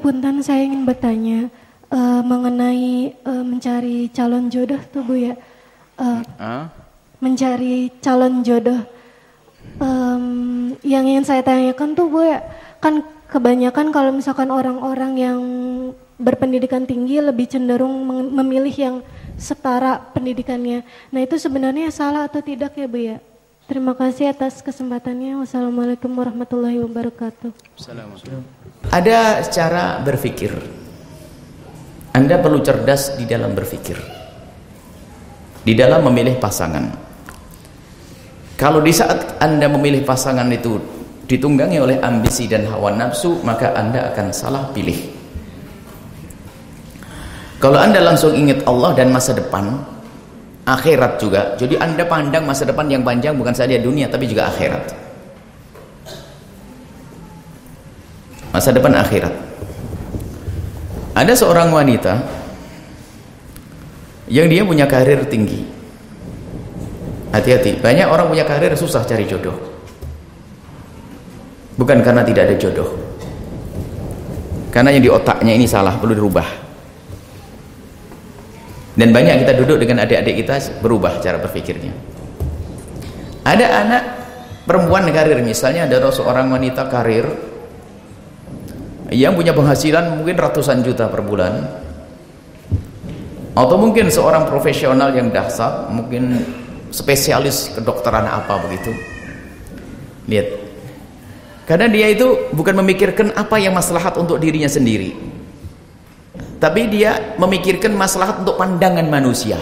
Buya Puntan saya ingin bertanya uh, mengenai uh, mencari calon jodoh tuh Buya. Uh, huh? Mencari calon jodoh. Um, yang ingin saya tanyakan tuh Buya, kan kebanyakan kalau misalkan orang-orang yang berpendidikan tinggi lebih cenderung memilih yang setara pendidikannya. Nah itu sebenarnya salah atau tidak ya Bu ya? Terima kasih atas kesempatannya. Wassalamualaikum warahmatullahi wabarakatuh. Ada cara berpikir. Anda perlu cerdas di dalam berpikir. Di dalam memilih pasangan. Kalau di saat Anda memilih pasangan itu ditunggangi oleh ambisi dan hawa nafsu, maka Anda akan salah pilih. Kalau Anda langsung ingat Allah dan masa depan, akhirat juga. Jadi anda pandang masa depan yang panjang bukan saja dunia tapi juga akhirat. Masa depan akhirat. Ada seorang wanita yang dia punya karir tinggi. Hati-hati banyak orang punya karir susah cari jodoh. Bukan karena tidak ada jodoh. Karena yang di otaknya ini salah perlu dirubah dan banyak kita duduk dengan adik-adik kita berubah cara berpikirnya. Ada anak perempuan karir misalnya ada seorang wanita karir yang punya penghasilan mungkin ratusan juta per bulan atau mungkin seorang profesional yang dahsyat mungkin spesialis kedokteran apa begitu. Lihat. Karena dia itu bukan memikirkan apa yang maslahat untuk dirinya sendiri tapi dia memikirkan masalah untuk pandangan manusia.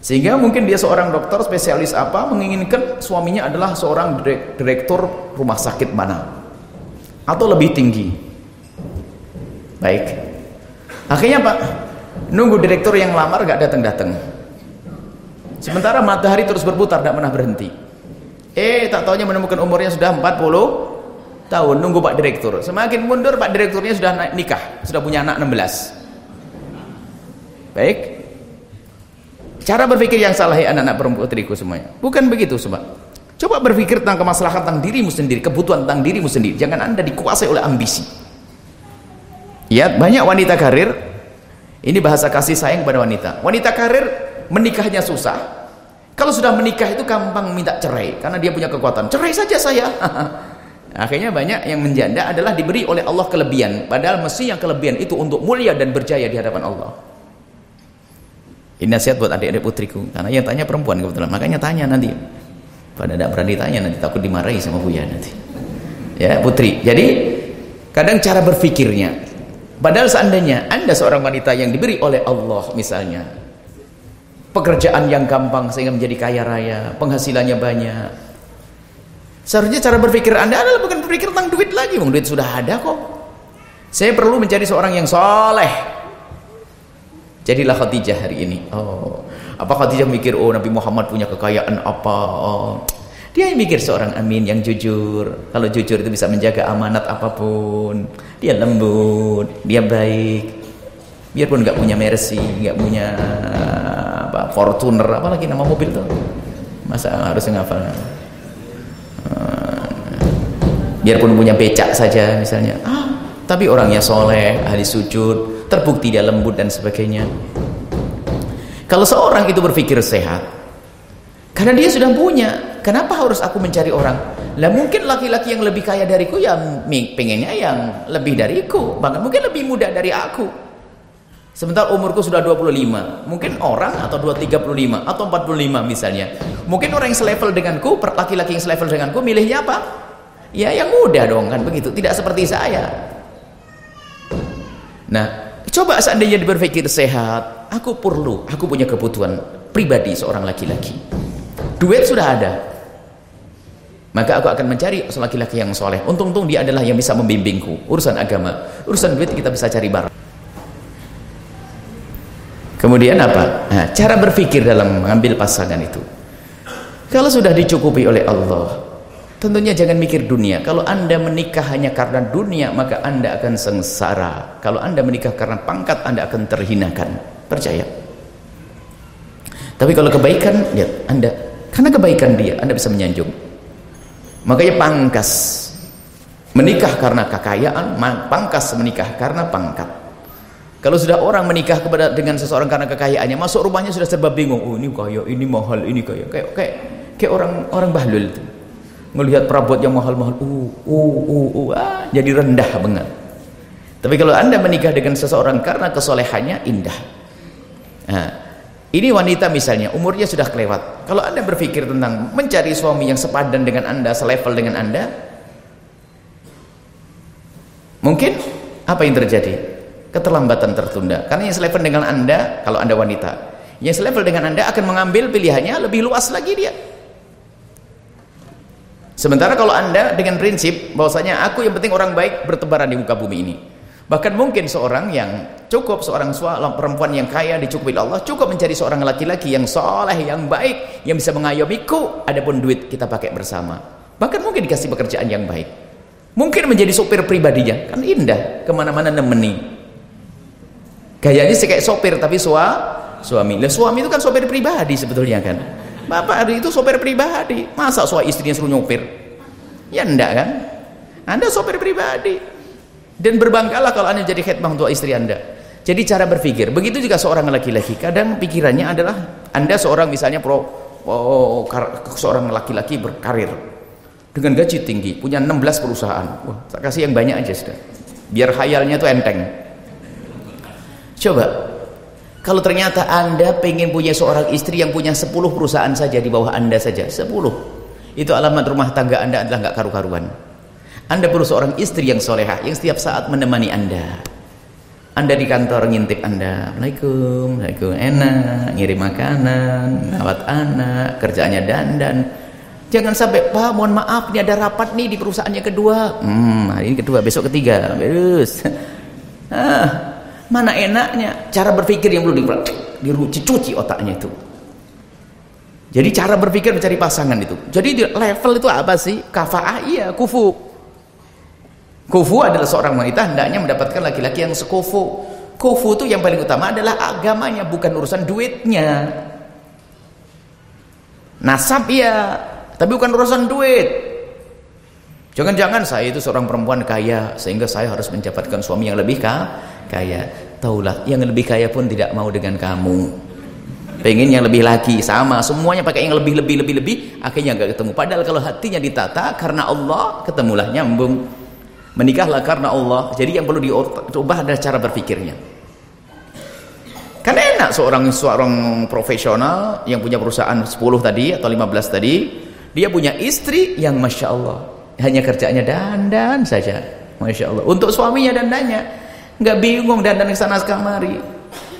Sehingga mungkin dia seorang dokter spesialis apa menginginkan suaminya adalah seorang direktur rumah sakit mana. Atau lebih tinggi. Baik. Akhirnya pak nunggu direktur yang lamar gak datang-datang. Sementara matahari terus berputar tidak pernah berhenti. Eh tak tahunya menemukan umurnya sudah 40 tahun nunggu Pak Direktur. Semakin mundur Pak Direkturnya sudah nikah sudah punya anak 16 baik. Cara berpikir yang salah ya anak-anak perempuan putriku semuanya. Bukan begitu sebab coba berpikir tentang kemaslahatan tentang dirimu sendiri kebutuhan tentang dirimu sendiri. Jangan anda dikuasai oleh ambisi. Ya banyak wanita karir. Ini bahasa kasih sayang kepada wanita. Wanita karir menikahnya susah. Kalau sudah menikah itu gampang minta cerai karena dia punya kekuatan. Cerai saja saya Akhirnya banyak yang menjanda adalah diberi oleh Allah kelebihan. Padahal mesti yang kelebihan itu untuk mulia dan berjaya di hadapan Allah. Ini nasihat buat adik-adik putriku. Karena yang tanya perempuan kebetulan. Makanya tanya nanti. Pada tidak berani tanya nanti takut dimarahi sama Buya nanti. Ya putri. Jadi kadang cara berpikirnya. Padahal seandainya anda seorang wanita yang diberi oleh Allah misalnya. Pekerjaan yang gampang sehingga menjadi kaya raya. Penghasilannya banyak Seharusnya cara berpikir Anda adalah bukan berpikir tentang duit lagi, Bang. Duit sudah ada kok. Saya perlu mencari seorang yang soleh. Jadilah Khadijah hari ini. Oh, apa Khadijah mikir, oh Nabi Muhammad punya kekayaan apa? Oh, dia yang mikir seorang amin yang jujur. Kalau jujur itu bisa menjaga amanat apa pun. Dia lembut, dia baik. Biarpun nggak punya Mercy, nggak punya apa, Fortuner, apalagi nama mobil tuh. Masa harus ngafal? Biarpun punya becak saja misalnya. Ah, tapi orangnya soleh ahli sujud terbukti dia lembut dan sebagainya. Kalau seorang itu berpikir sehat karena dia sudah punya kenapa harus aku mencari orang? Lah mungkin laki-laki yang lebih kaya dariku ya pengennya yang lebih dariku. Bahkan mungkin lebih muda dari aku. Sementara umurku sudah 25 mungkin orang atau 235 atau 45 misalnya. Mungkin orang yang selevel denganku laki-laki yang selevel denganku milihnya apa ya yang muda dong kan begitu. Tidak seperti saya. Nah coba seandainya berpikir sehat aku perlu aku punya kebutuhan pribadi seorang laki-laki. Duit sudah ada. Maka aku akan mencari laki-laki yang soleh. Untung-untung dia adalah yang bisa membimbingku. Urusan agama. Urusan duit kita bisa cari bareng. Kemudian apa? Nah, cara berpikir dalam mengambil pasangan itu. Kalau sudah dicukupi oleh Allah Tentunya jangan mikir dunia. Kalau anda menikah hanya karena dunia, maka anda akan sengsara. Kalau anda menikah karena pangkat, anda akan terhinakan. Percaya. Tapi kalau kebaikan, lihat anda. Karena kebaikan dia, anda bisa menyanjung. Makanya pangkas. menikah karena kekayaan pangkas menikah karena pangkat kalau sudah orang menikah kepada dengan seseorang karena kekayaannya masuk rumahnya sudah serba bingung oh ini kaya ini mahal ini kaya kayak kayak kayak orang orang bahlul itu melihat perabot yang mahal-mahal uh uh uh uh ah, jadi rendah banget. Tapi kalau anda menikah dengan seseorang karena kesolehannya indah. Nah, ini wanita misalnya umurnya sudah kelewat. Kalau anda berpikir tentang mencari suami yang sepadan dengan anda selevel dengan anda mungkin apa yang terjadi? Keterlambatan tertunda. Karena yang selevel dengan anda kalau anda wanita yang selevel dengan anda akan mengambil pilihannya lebih luas lagi dia sementara kalau anda dengan prinsip bahwasanya aku yang penting orang baik bertebaran di muka bumi ini bahkan mungkin seorang yang cukup seorang suami perempuan yang kaya dicukupi Allah cukup mencari seorang laki-laki yang soleh yang baik yang bisa mengayomiku adapun duit kita pakai bersama bahkan mungkin dikasih pekerjaan yang baik Mungkin menjadi sopir pribadinya, kan indah, ke mana-mana nemeni. Gayanya sih kayak sopir, tapi sua, suami. Suami itu kan sopir pribadi sebetulnya kan. Bapak itu sopir pribadi, masa suami istrinya suruh nyopir? Ya enggak kan? Anda sopir pribadi. Dan berbanggalah kalau Anda jadi khidmah untuk istri Anda. Jadi cara berpikir, begitu juga seorang laki-laki, kadang pikirannya adalah Anda seorang misalnya pro oh, seorang laki-laki berkarir dengan gaji tinggi punya 16 perusahaan wah tak kasih yang banyak aja sudah biar khayalnya tuh enteng coba kalau ternyata anda pengen punya seorang istri yang punya 10 perusahaan saja di bawah anda saja 10 itu alamat rumah tangga anda adalah nggak karu-karuan anda perlu seorang istri yang soleha yang setiap saat menemani anda anda di kantor ngintip anda Assalamualaikum, Assalamualaikum enak ngirim makanan ngawat anak kerjaannya dandan Jangan sampai, Pak, mohon maaf, ini ada rapat nih di perusahaan yang kedua. Hmm, hari ini kedua, besok ketiga. Terus. Ah, mana enaknya cara berpikir yang perlu dicuci otaknya itu. Jadi cara berpikir mencari pasangan itu. Jadi level itu apa sih? Kafaah iya, kufu. Kufu adalah seorang wanita hendaknya mendapatkan laki-laki yang sekufu. Kufu itu yang paling utama adalah agamanya, bukan urusan duitnya. Nasab iya, tapi bukan urusan duit. Jangan-jangan saya itu seorang perempuan kaya sehingga saya harus mendapatkan suami yang lebih kaya. Taulah, yang lebih kaya pun tidak mau dengan kamu. Pengen yang lebih lagi sama, semuanya pakai yang lebih lebih lebih lebih, akhirnya nggak ketemu. Padahal kalau hatinya ditata karena Allah, ketemulah nyambung. Menikahlah karena Allah. Jadi yang perlu diubah adalah cara berpikirnya. Karena enak seorang seorang profesional yang punya perusahaan 10 tadi atau 15 tadi dia punya istri yang Masya Allah. Hanya kerjanya dandan saja. Masya Allah. Untuk suaminya dandannya. Nggak bingung dandan ke sana kemari.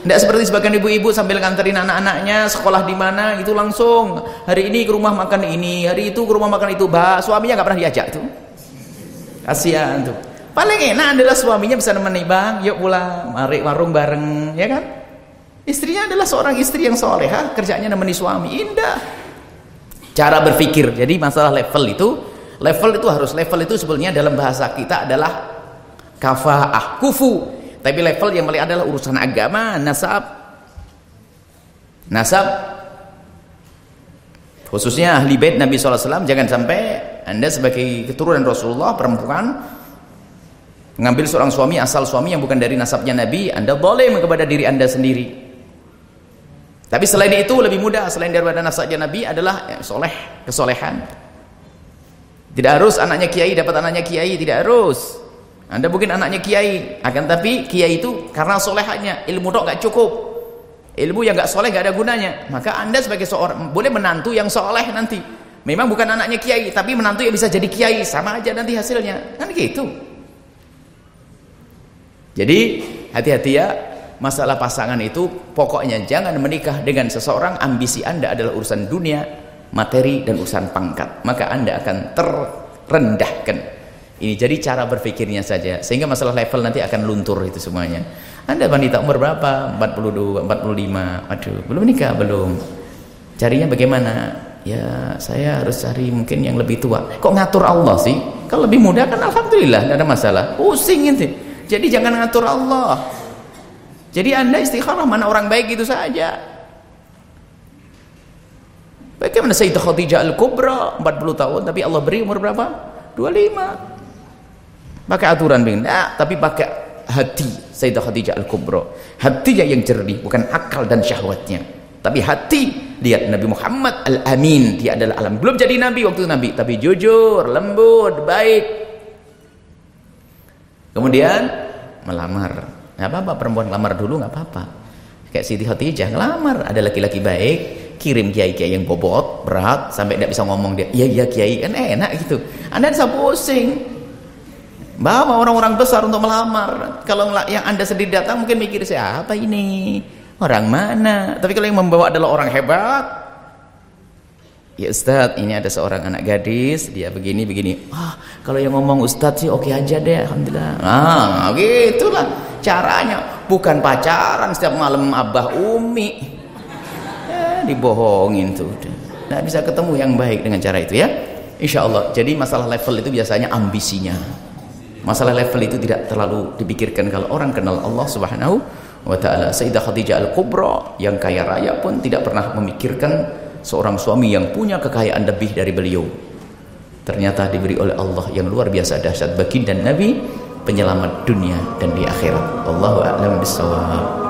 Tidak seperti sebagian ibu-ibu sambil nganterin anak-anaknya sekolah di mana itu langsung hari ini ke rumah makan ini, hari itu ke rumah makan itu. Bah, suaminya nggak pernah diajak itu. Kasihan tuh. Paling enak adalah suaminya bisa nemeni bang, yuk pulang, mari warung bareng, ya kan? Istrinya adalah seorang istri yang soleha, kerjanya nemeni suami, indah cara berpikir jadi masalah level itu level itu harus level itu sebenarnya dalam bahasa kita adalah kafaah kufu tapi level yang paling adalah urusan agama nasab nasab khususnya ahli bait Nabi SAW jangan sampai anda sebagai keturunan Rasulullah perempuan mengambil seorang suami asal suami yang bukan dari nasabnya Nabi anda boleh kepada diri anda sendiri tapi selain itu lebih mudah selain daripada nasabnya Nabi adalah soleh, kesolehan. Tidak harus anaknya kiai dapat anaknya kiai, tidak harus. Anda mungkin anaknya kiai, akan tapi kiai itu karena solehannya, ilmu dok gak cukup. Ilmu yang gak soleh gak ada gunanya. Maka Anda sebagai seorang boleh menantu yang soleh nanti. Memang bukan anaknya kiai, tapi menantu yang bisa jadi kiai sama aja nanti hasilnya. Kan gitu. Jadi hati-hati ya masalah pasangan itu pokoknya jangan menikah dengan seseorang ambisi anda adalah urusan dunia materi dan urusan pangkat maka anda akan terrendahkan ini jadi cara berpikirnya saja. Sehingga masalah level nanti akan luntur itu semuanya. Anda wanita umur berapa? 42 45 aduh belum nikah? Belum. Carinya bagaimana? Ya saya harus cari mungkin yang lebih tua. Kok ngatur Allah sih? Kalau lebih muda kan Alhamdulillah tidak ada masalah. Pusing itu jadi jangan ngatur Allah. Jadi anda istikharah mana orang baik itu saja. Bagaimana Sayyidah Khadijah Al-Kubra? 40 tahun tapi Allah beri umur berapa? 25. Pakai aturan begini. Nah, tapi pakai hati Sayyidah Khadijah Al-Kubra. Hatinya yang jernih bukan akal dan syahwatnya. Tapi hati lihat Nabi Muhammad Al-Amin. Dia adalah alam. Belum jadi Nabi waktu Nabi. Tapi jujur lembut baik. Kemudian melamar. Nggak apa-apa perempuan lamar dulu nggak apa-apa. Kayak Siti Khadijah ngelamar. Ada laki-laki baik kirim kiai-kiai yang bobot berat sampai tidak bisa ngomong dia iya iya kiai. Kan enak gitu. Anda bisa pusing bawa orang-orang besar untuk melamar. Kalau yang anda sendiri datang mungkin mikir siapa ini? Orang mana? Tapi kalau yang membawa adalah orang hebat. Ya Ustadz ini ada seorang anak gadis. Dia begini begini. Ah kalau yang ngomong Ustadz sih oke okay aja deh Alhamdulillah. Ah gitulah caranya. Bukan pacaran setiap malam abah umi. Dibohongin tuh. Nggak bisa ketemu yang baik dengan cara itu ya. Insya Allah. Jadi masalah level itu biasanya ambisinya Masalah level itu tidak terlalu dipikirkan kalau orang kenal Allah Subhanahu wa taala. Sayyidah Khadijah Al-Kubra yang kaya raya pun tidak pernah memikirkan seorang suami yang punya kekayaan lebih dari beliau. Ternyata diberi oleh Allah yang luar biasa dahsyat bagi dan Nabi penyelamat dunia dan di akhirat. Allahu a'lam bissawab.